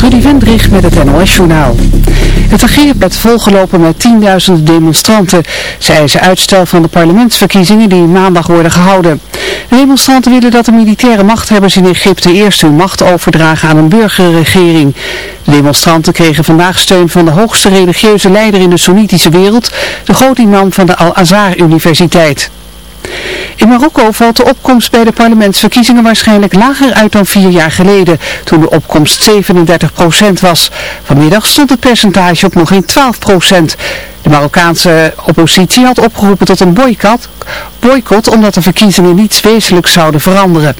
Trudy Vendrich met het NOS-journaal. Het regeer werd volgelopen met tienduizenden demonstranten. Zij ze uitstel van de parlementsverkiezingen die maandag worden gehouden. De demonstranten willen dat de militaire machthebbers in Egypte eerst hun macht overdragen aan een burgerregering. De demonstranten kregen vandaag steun van de hoogste religieuze leider in de Soenitische wereld, de groot imam van de Al-Azhar Universiteit. In Marokko valt de opkomst bij de parlementsverkiezingen waarschijnlijk lager uit dan vier jaar geleden, toen de opkomst 37% was. Vanmiddag stond het percentage op nog geen 12%. De Marokkaanse oppositie had opgeroepen tot een boycott, boycott omdat de verkiezingen niets wezenlijks zouden veranderen.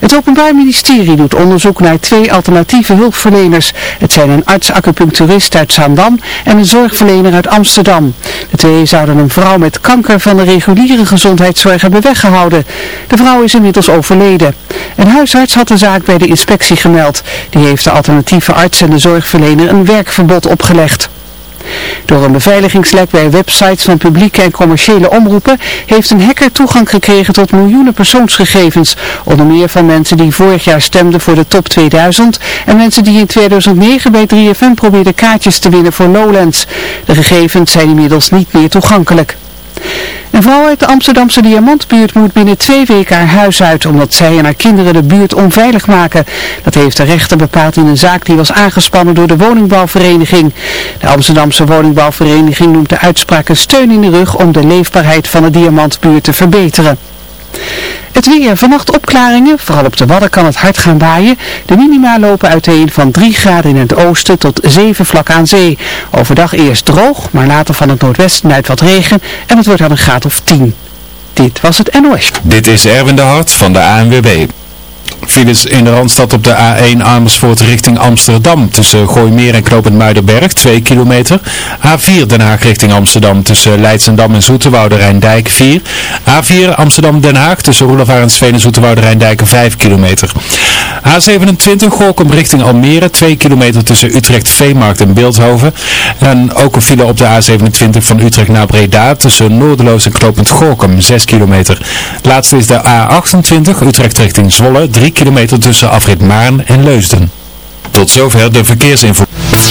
Het Openbaar Ministerie doet onderzoek naar twee alternatieve hulpverleners. Het zijn een arts-acupuncturist uit Zaandam en een zorgverlener uit Amsterdam. De twee zouden een vrouw met kanker van de reguliere gezondheidszorg hebben weggehouden. De vrouw is inmiddels overleden. Een huisarts had de zaak bij de inspectie gemeld. Die heeft de alternatieve arts en de zorgverlener een werkverbod opgelegd. Door een beveiligingslek bij websites van publieke en commerciële omroepen heeft een hacker toegang gekregen tot miljoenen persoonsgegevens. Onder meer van mensen die vorig jaar stemden voor de top 2000 en mensen die in 2009 bij 3FM probeerden kaartjes te winnen voor Lowlands. De gegevens zijn inmiddels niet meer toegankelijk. Een vrouw uit de Amsterdamse Diamantbuurt moet binnen twee weken haar huis uit omdat zij en haar kinderen de buurt onveilig maken. Dat heeft de rechter bepaald in een zaak die was aangespannen door de woningbouwvereniging. De Amsterdamse woningbouwvereniging noemt de uitspraak een steun in de rug om de leefbaarheid van de Diamantbuurt te verbeteren. Het weer. Vannacht opklaringen. Vooral op de Wadden kan het hard gaan waaien. De minima lopen uiteen van 3 graden in het oosten tot 7 vlak aan zee. Overdag eerst droog, maar later van het noordwesten uit wat regen. En het wordt dan een graad of 10. Dit was het NOS. Dit is Erwin de Hart van de ANWB files in de Randstad op de A1 Amersfoort richting Amsterdam. Tussen Gooimeer en Knopend Muidenberg, 2 kilometer. A4 Den Haag richting Amsterdam. Tussen Leidsendam en Zoeterwoude Rijndijk, 4. A4 Amsterdam Den Haag. Tussen Roelevarensveen en Zoeterwoude Dijk 5 kilometer. A27 Gorkum richting Almere. 2 kilometer tussen Utrecht Veemarkt en Beeldhoven. En ook een file op de A27 van Utrecht naar Breda. Tussen Noordeloos en Knopend Gorkum, 6 kilometer. Laatste is de A28 Utrecht richting Zwolle, 3 3 kilometer tussen afrit en Leusden. Tot zover de verkeersinformatie.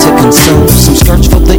to consume some search for the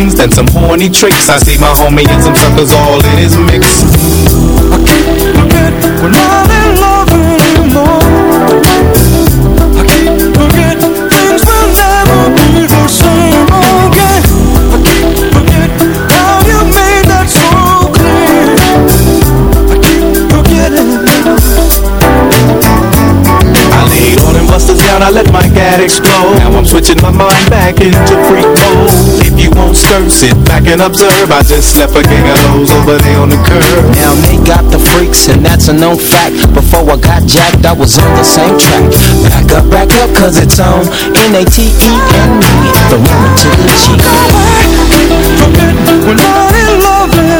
things and some horny tricks. I see my homie and some suckers all in his mix. I can't forget we're not in love anymore. I keep forget things will never be the same again. I keep forget how you made that so clear. I keep forgetting. I laid all them busters down. I let my cat explode. Now I'm switching my mind back into freak mode you won't skirt Sit back and observe I just left a gang of lows over there on the curb Now they got the freaks and that's a known fact Before I got jacked I was on the same track Back up, back up cause it's on N-A-T-E-N-E The woman to the G I, I, I, I, I, I, I, I,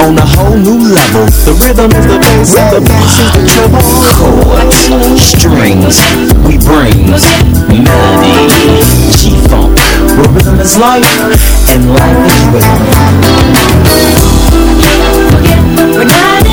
on a whole new level. The rhythm is the bass and the bass is the treble. Chords, strings, we bring melody. G-funk, where rhythm is life and life is rhythm. Forget the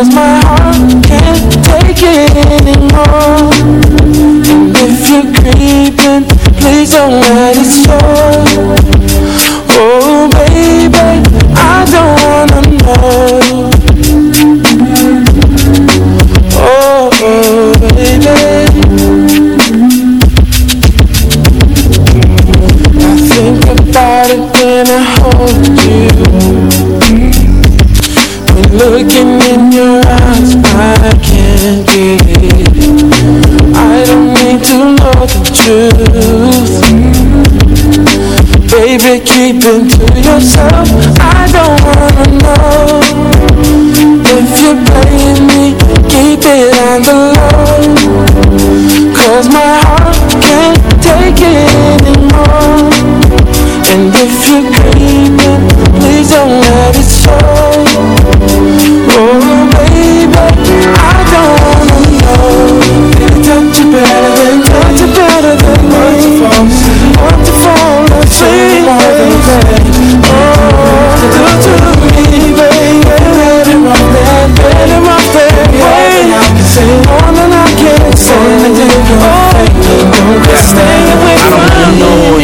was my truth Baby, keep it to yourself I don't wanna know If you're playing me, keep it on the low Cause my heart can't take it anymore And if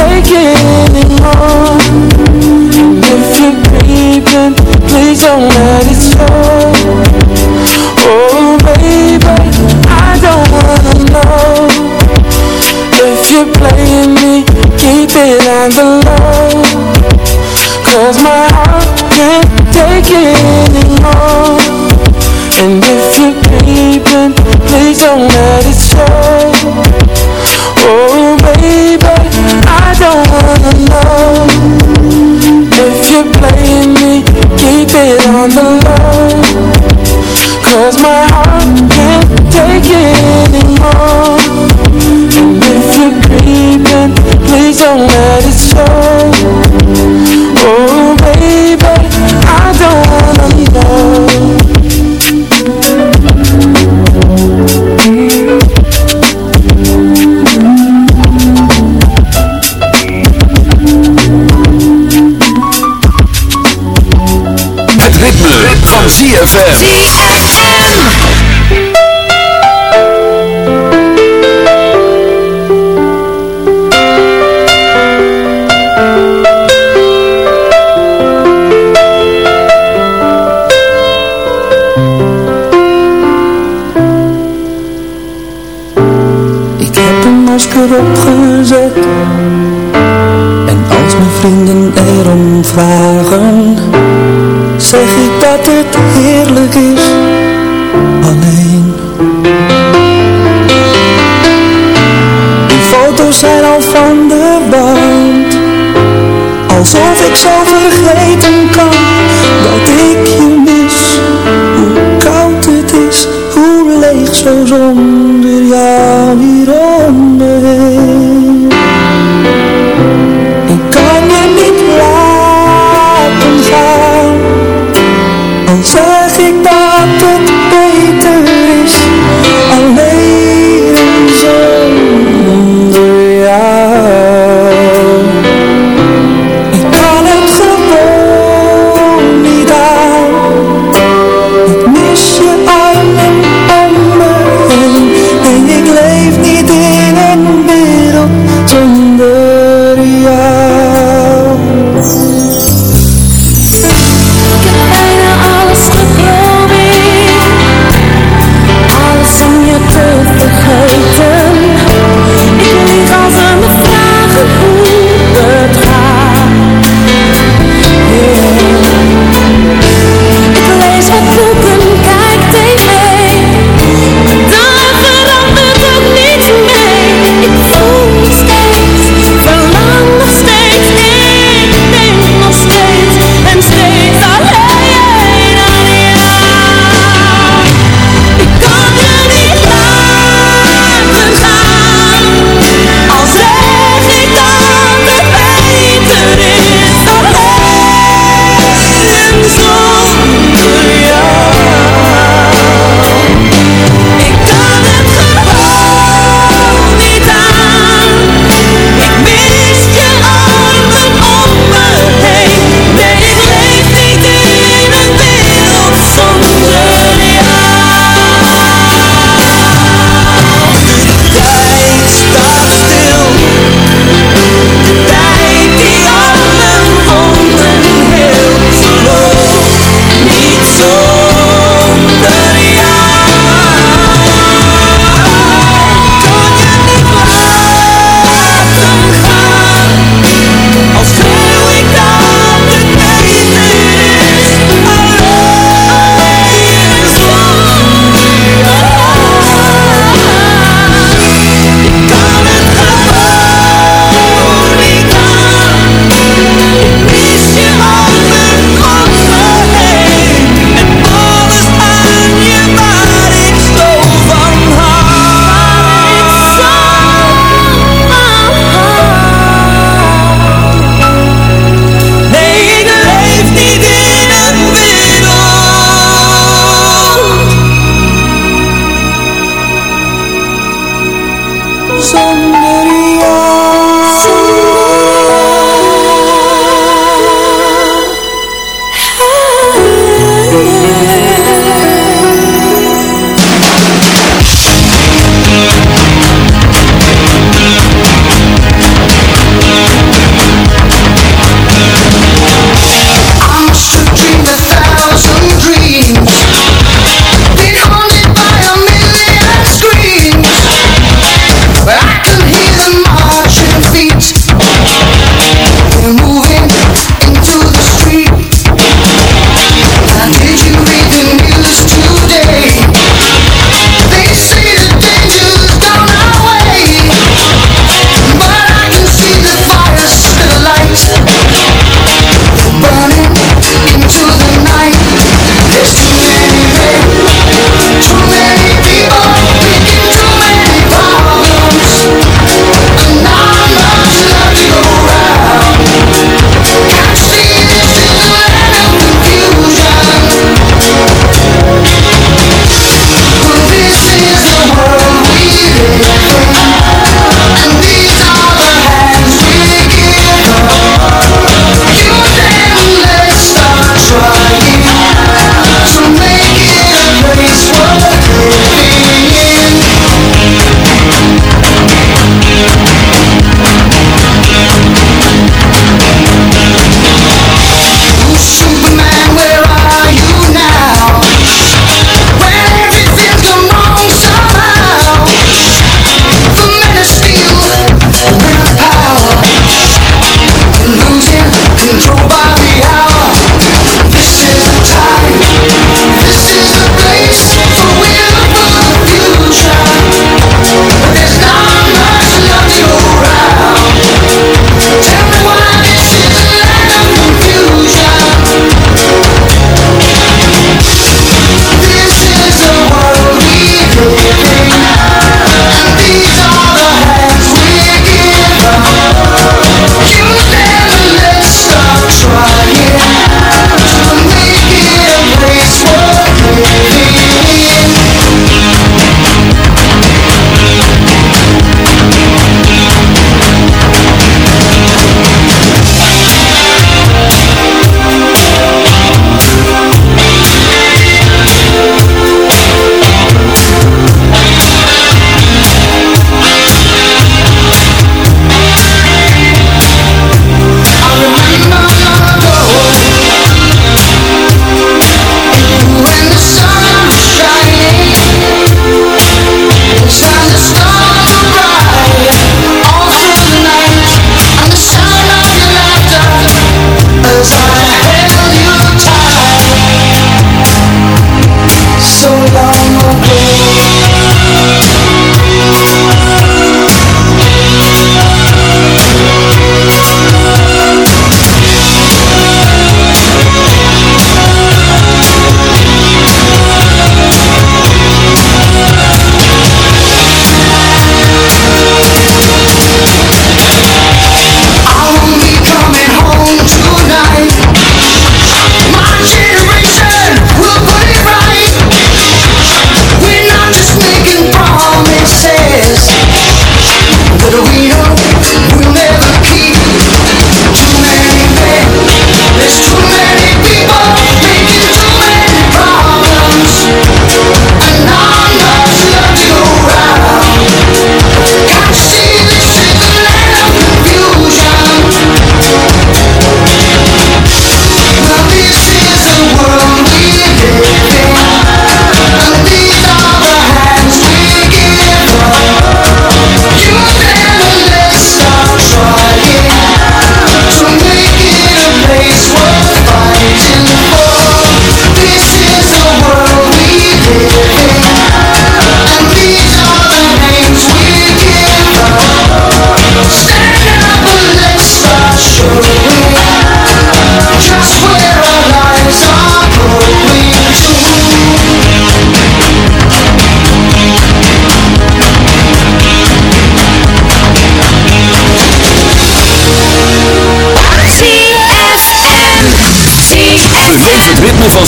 take it anymore if you're grieving, please don't let it show Oh baby, I don't wanna know If you're playing me, keep it on the low Cause my heart can't take it anymore And if you're grieving, please don't let it Yeah.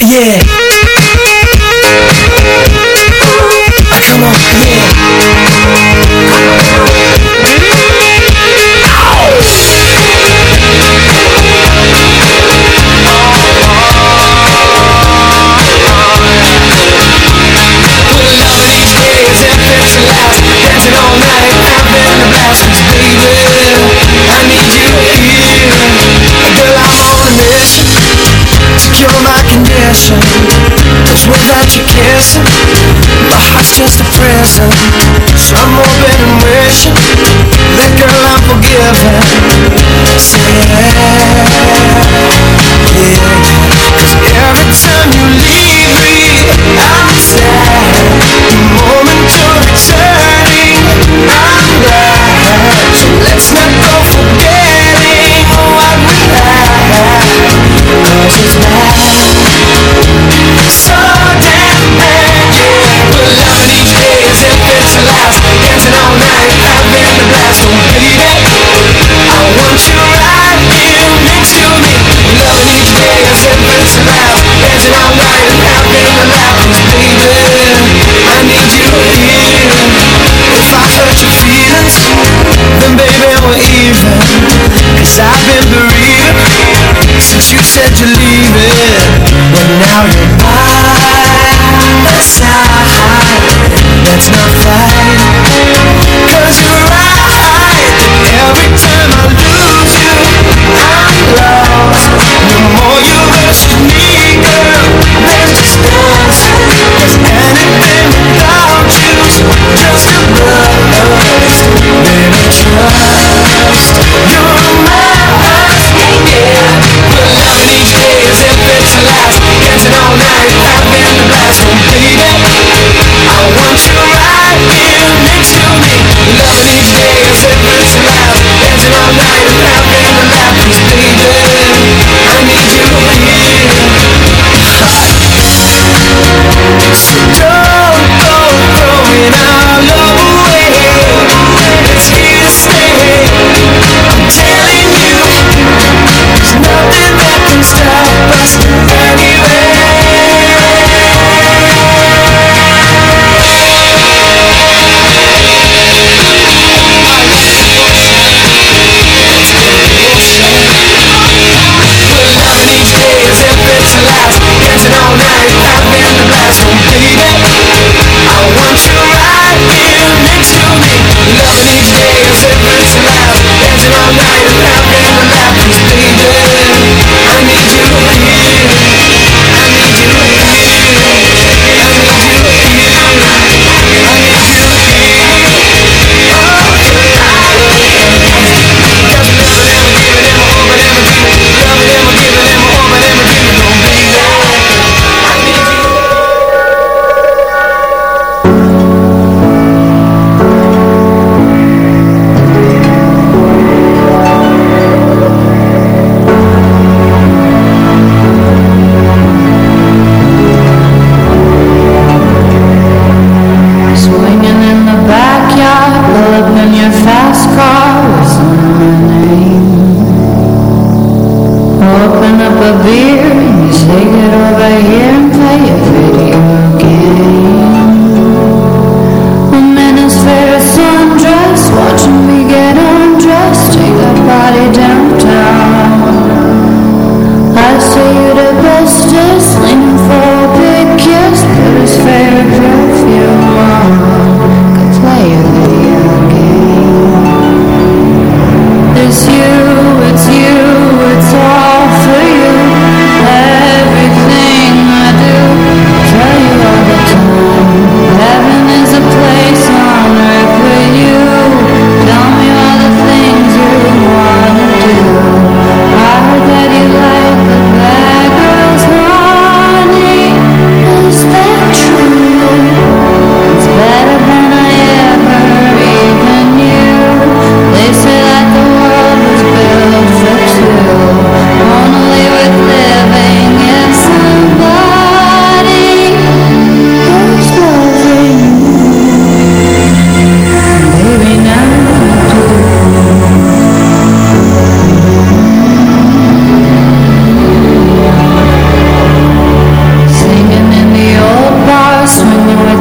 yeah. passion Cause without your kissing My heart's just a prison So I'm hoping and wishing That girl I'm forgiven Say yeah, yeah Cause every time you leave me Now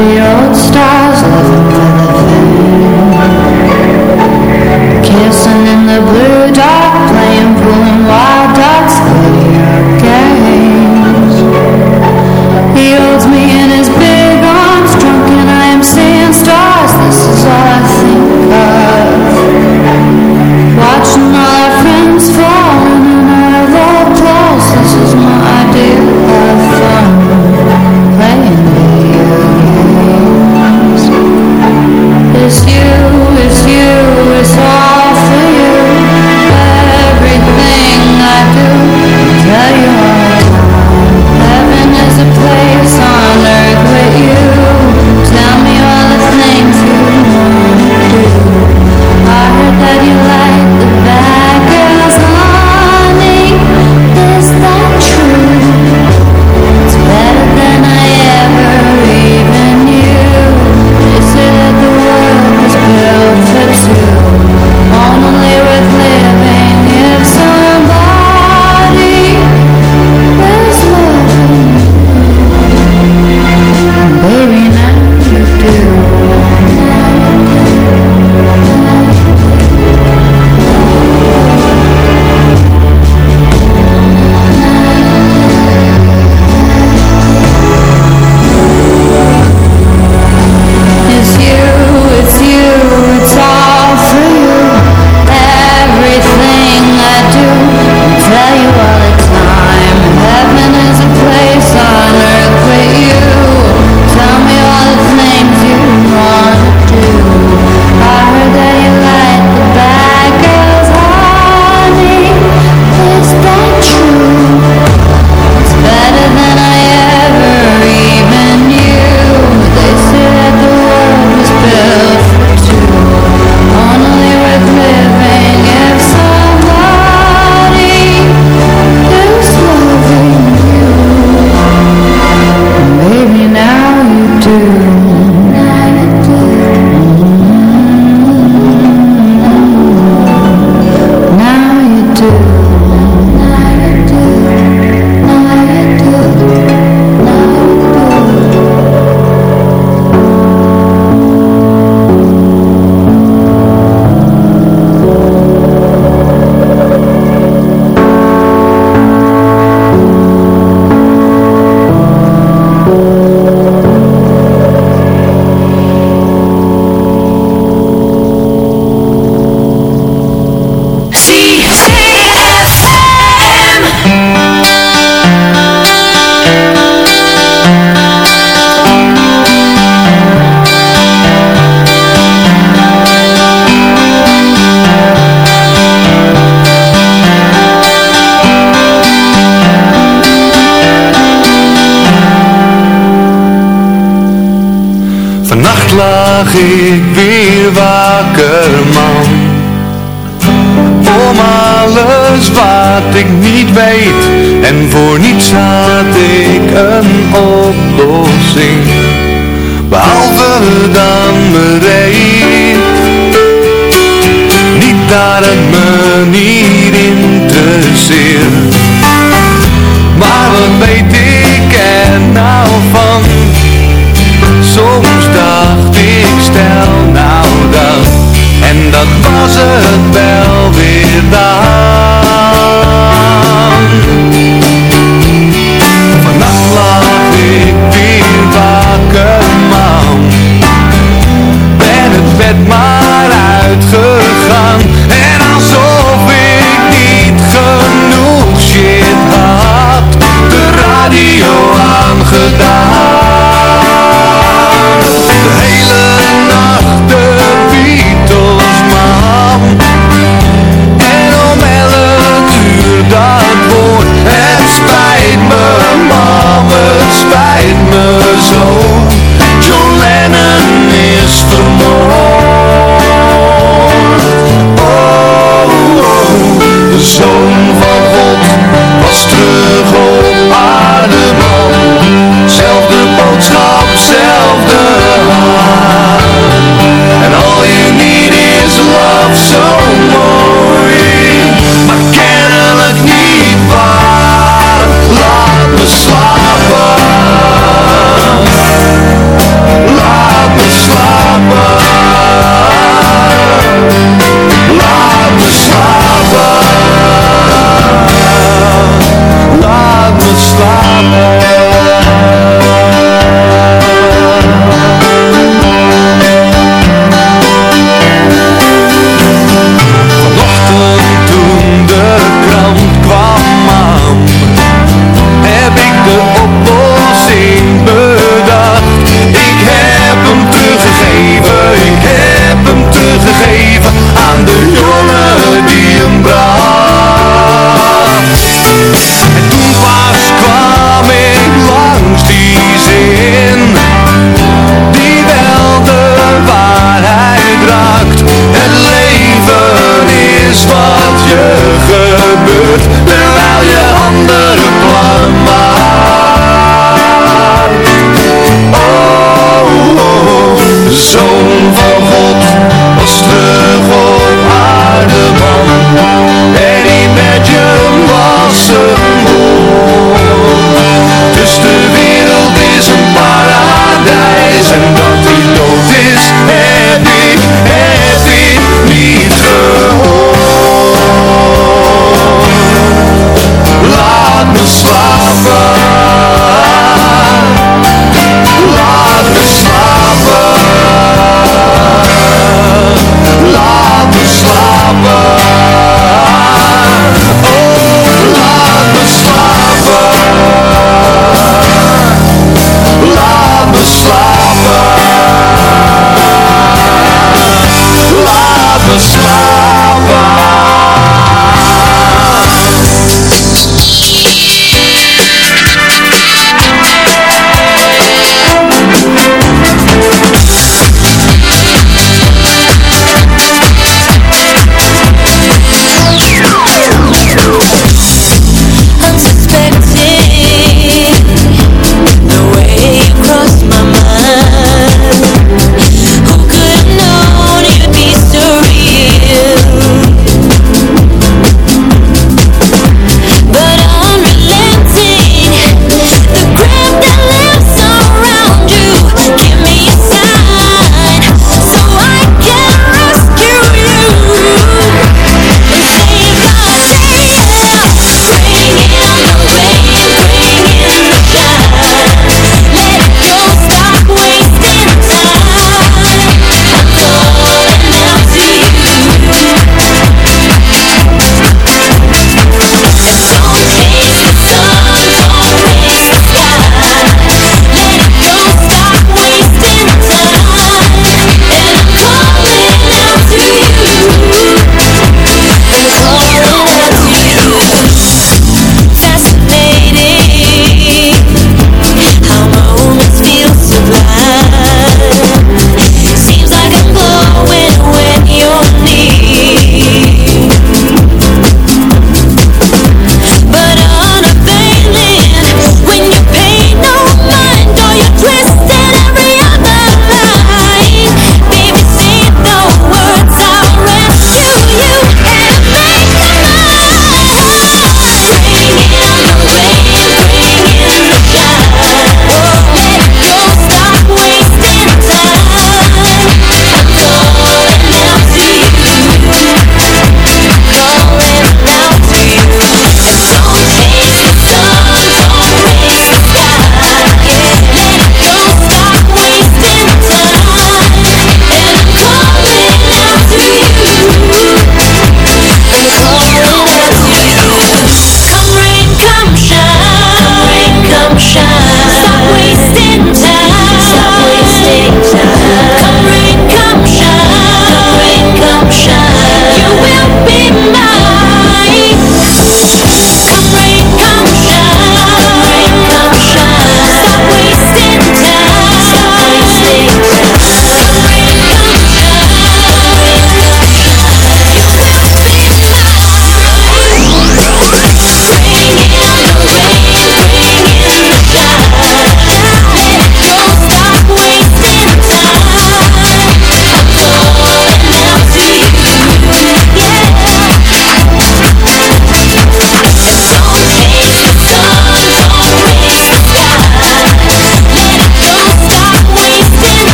the old stars living for the fame, kissing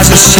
as a